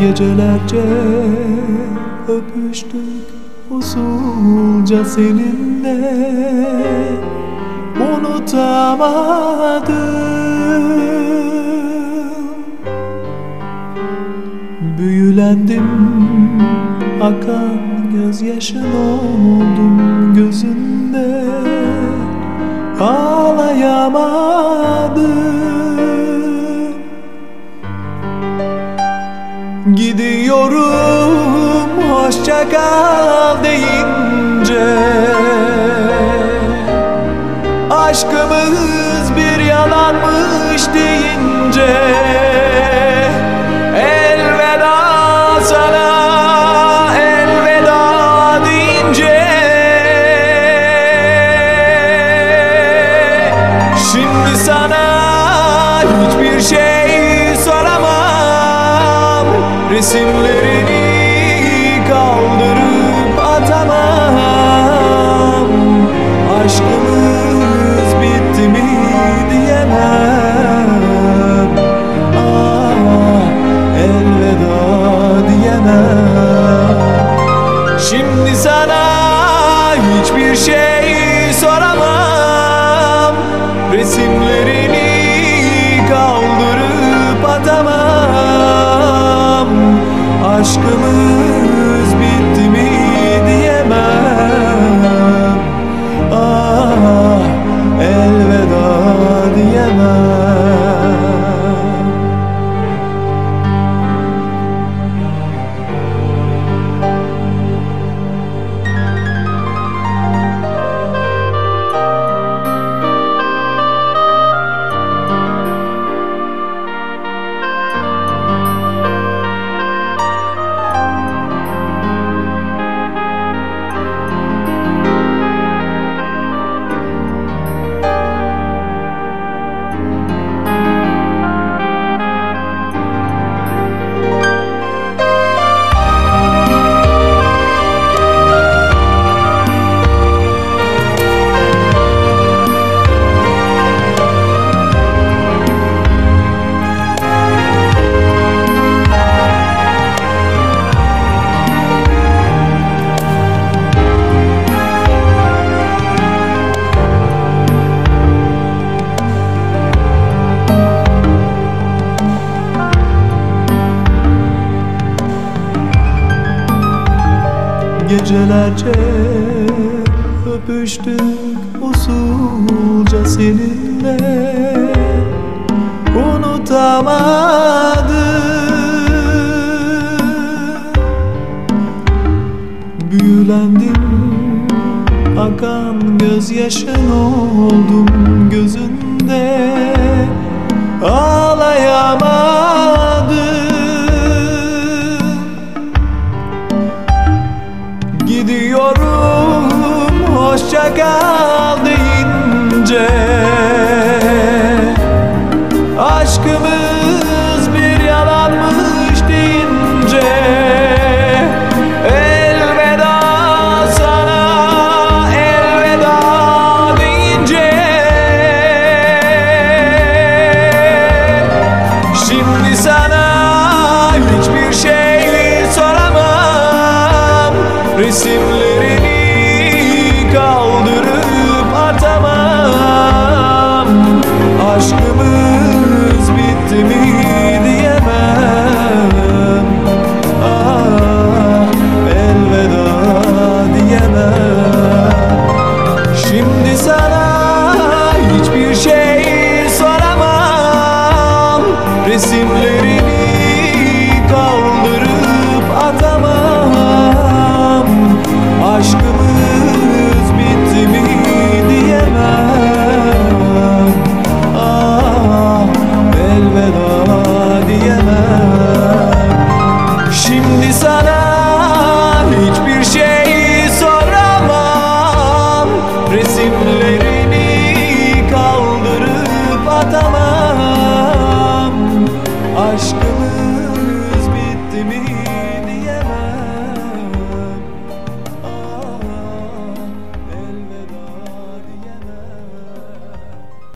Gecelerce öpüştük usulca seninle. Unutamadım. Büyülendim Akan gözyaşın oldum gözünde. Ağlayamadım Gidiyorum hoşça kal deyince. Aşkımız bir yalanmış deyince. Elveda sana elveda deyince. Şimdi sana hiçbir şey Resimlerini kaldırıp atamam. Aşkımız bitti mi diyemem. Ah elveda diyemem. Şimdi sana hiçbir şey Gecelerce öpüştük usulca seninle. Unutamadım Büyülendim Akan gözyaşın oldum gözünde hoşça